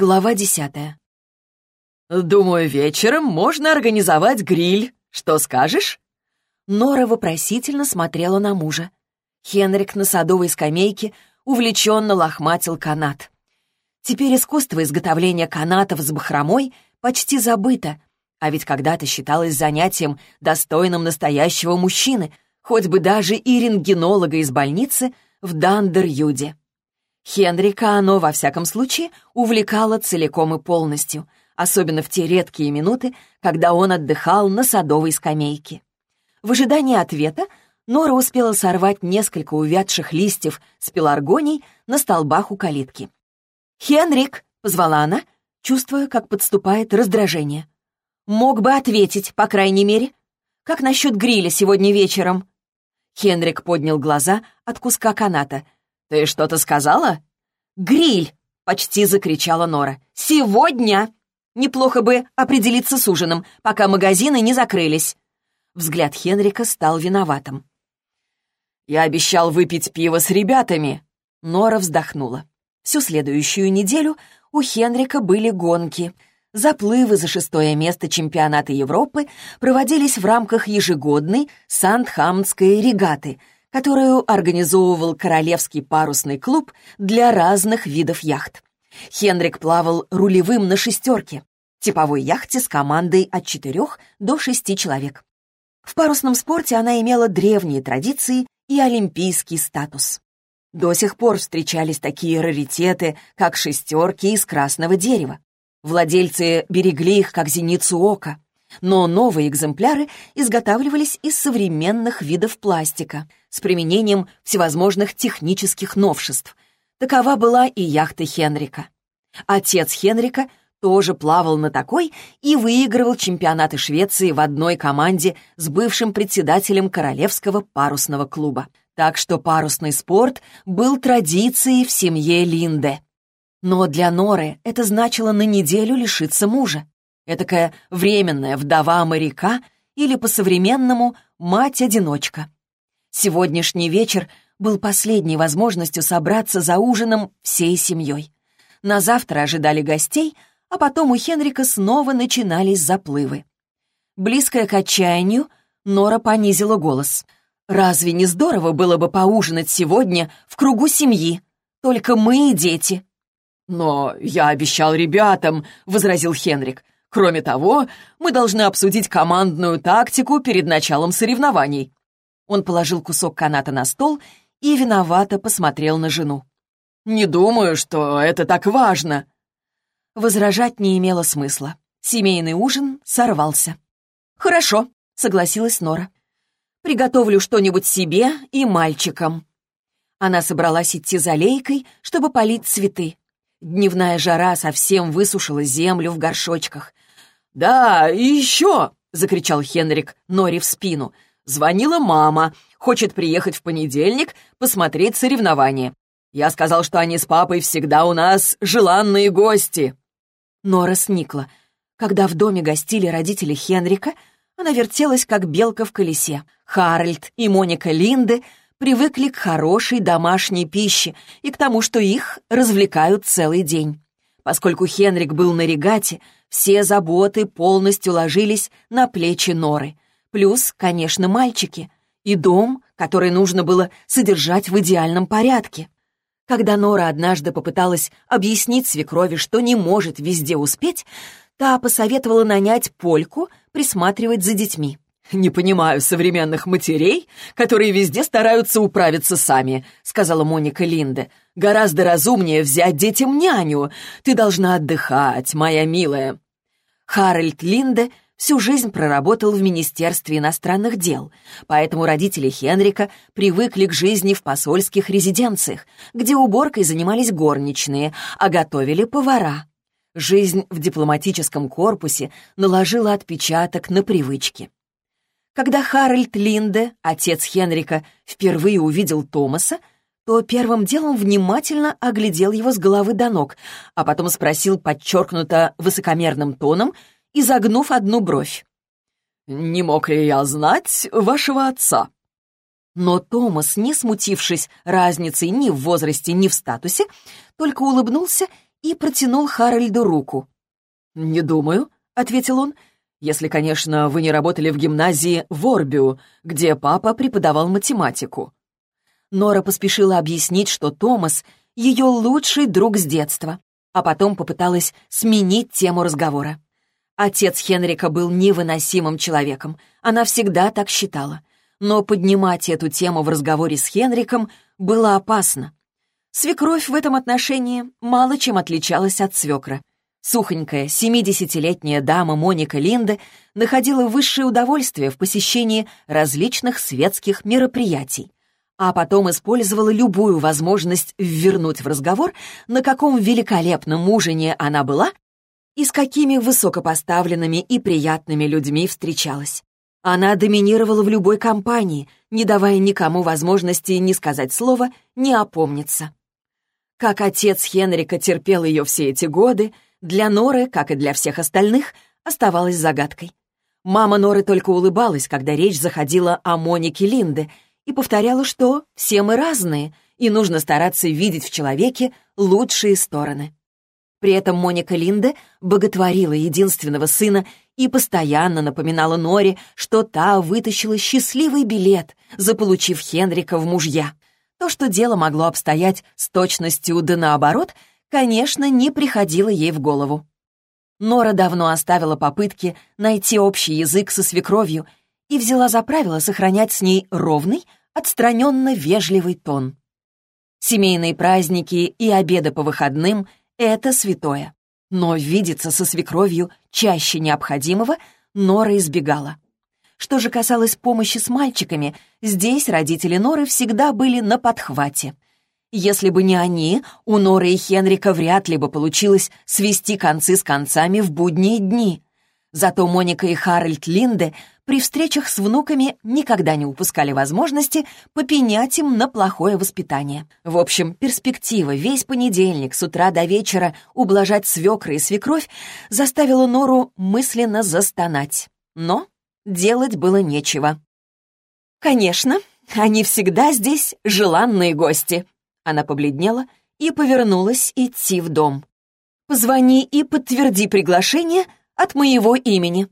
Глава десятая. «Думаю, вечером можно организовать гриль. Что скажешь?» Нора вопросительно смотрела на мужа. Хенрик на садовой скамейке увлеченно лохматил канат. Теперь искусство изготовления канатов с бахромой почти забыто, а ведь когда-то считалось занятием, достойным настоящего мужчины, хоть бы даже и рентгенолога из больницы в Дандер-Юде. Хенрика оно, во всяком случае, увлекало целиком и полностью, особенно в те редкие минуты, когда он отдыхал на садовой скамейке. В ожидании ответа Нора успела сорвать несколько увядших листьев с пеларгоний на столбах у калитки. «Хенрик!» — позвала она, чувствуя, как подступает раздражение. «Мог бы ответить, по крайней мере. Как насчет гриля сегодня вечером?» Хенрик поднял глаза от куска каната — «Ты что-то сказала?» «Гриль!» — почти закричала Нора. «Сегодня!» Неплохо бы определиться с ужином, пока магазины не закрылись. Взгляд Хенрика стал виноватым. «Я обещал выпить пиво с ребятами!» Нора вздохнула. Всю следующую неделю у Хенрика были гонки. Заплывы за шестое место чемпионата Европы проводились в рамках ежегодной Сандхамнской регаты — которую организовывал Королевский парусный клуб для разных видов яхт. Хенрик плавал рулевым на шестерке, типовой яхте с командой от четырех до шести человек. В парусном спорте она имела древние традиции и олимпийский статус. До сих пор встречались такие раритеты, как шестерки из красного дерева. Владельцы берегли их, как зеницу ока. Но новые экземпляры изготавливались из современных видов пластика с применением всевозможных технических новшеств. Такова была и яхта Хенрика. Отец Хенрика тоже плавал на такой и выигрывал чемпионаты Швеции в одной команде с бывшим председателем Королевского парусного клуба. Так что парусный спорт был традицией в семье Линде. Но для Норы это значило на неделю лишиться мужа этакая временная вдова моряка или по-современному мать-одиночка. Сегодняшний вечер был последней возможностью собраться за ужином всей семьей. На завтра ожидали гостей, а потом у Хенрика снова начинались заплывы. Близкая к отчаянию, Нора понизила голос. «Разве не здорово было бы поужинать сегодня в кругу семьи? Только мы и дети». «Но я обещал ребятам», — возразил Хенрик. Кроме того, мы должны обсудить командную тактику перед началом соревнований». Он положил кусок каната на стол и виновато посмотрел на жену. «Не думаю, что это так важно». Возражать не имело смысла. Семейный ужин сорвался. «Хорошо», — согласилась Нора. «Приготовлю что-нибудь себе и мальчикам». Она собралась идти за лейкой, чтобы полить цветы. Дневная жара совсем высушила землю в горшочках. «Да, и еще!» — закричал Хенрик Нори в спину. «Звонила мама. Хочет приехать в понедельник посмотреть соревнования. Я сказал, что они с папой всегда у нас желанные гости». Нора сникла. Когда в доме гостили родители Хенрика, она вертелась, как белка в колесе. Харальд и Моника Линды привыкли к хорошей домашней пище и к тому, что их развлекают целый день. Поскольку Хенрик был на регате, все заботы полностью ложились на плечи Норы. Плюс, конечно, мальчики. И дом, который нужно было содержать в идеальном порядке. Когда Нора однажды попыталась объяснить свекрови, что не может везде успеть, та посоветовала нанять польку присматривать за детьми. «Не понимаю современных матерей, которые везде стараются управиться сами», — сказала Моника Линде. «Гораздо разумнее взять детям няню. Ты должна отдыхать, моя милая». Харальд Линде всю жизнь проработал в Министерстве иностранных дел, поэтому родители Хенрика привыкли к жизни в посольских резиденциях, где уборкой занимались горничные, а готовили повара. Жизнь в дипломатическом корпусе наложила отпечаток на привычки. Когда Харальд Линде, отец Хенрика, впервые увидел Томаса, то первым делом внимательно оглядел его с головы до ног, а потом спросил подчеркнуто высокомерным тоном, изогнув одну бровь. «Не мог ли я знать вашего отца?» Но Томас, не смутившись разницей ни в возрасте, ни в статусе, только улыбнулся и протянул Харальду руку. «Не думаю», — ответил он, «если, конечно, вы не работали в гимназии в Орбиу, где папа преподавал математику». Нора поспешила объяснить, что Томас — ее лучший друг с детства, а потом попыталась сменить тему разговора. Отец Хенрика был невыносимым человеком, она всегда так считала. Но поднимать эту тему в разговоре с Хенриком было опасно. Свекровь в этом отношении мало чем отличалась от свекра. Сухонькая, 70-летняя дама Моника Линде находила высшее удовольствие в посещении различных светских мероприятий, а потом использовала любую возможность ввернуть в разговор, на каком великолепном ужине она была и с какими высокопоставленными и приятными людьми встречалась. Она доминировала в любой компании, не давая никому возможности ни сказать слова, ни опомниться. Как отец Хенрика терпел ее все эти годы, для Норы, как и для всех остальных, оставалась загадкой. Мама Норы только улыбалась, когда речь заходила о Монике Линде, и повторяла, что все мы разные, и нужно стараться видеть в человеке лучшие стороны. При этом Моника Линде боготворила единственного сына и постоянно напоминала Норе, что та вытащила счастливый билет, заполучив Хенрика в мужья. То, что дело могло обстоять с точностью да наоборот, конечно, не приходило ей в голову. Нора давно оставила попытки найти общий язык со свекровью и взяла за правило сохранять с ней ровный, отстраненно вежливый тон. Семейные праздники и обеды по выходным — это святое. Но видеться со свекровью чаще необходимого Нора избегала. Что же касалось помощи с мальчиками, здесь родители Норы всегда были на подхвате. Если бы не они, у Норы и Хенрика вряд ли бы получилось свести концы с концами в будние дни. Зато Моника и Харальд Линде при встречах с внуками никогда не упускали возможности попенять им на плохое воспитание. В общем, перспектива весь понедельник с утра до вечера ублажать свекры и свекровь заставила Нору мысленно застонать. Но делать было нечего. «Конечно, они всегда здесь желанные гости». Она побледнела и повернулась идти в дом. «Позвони и подтверди приглашение от моего имени».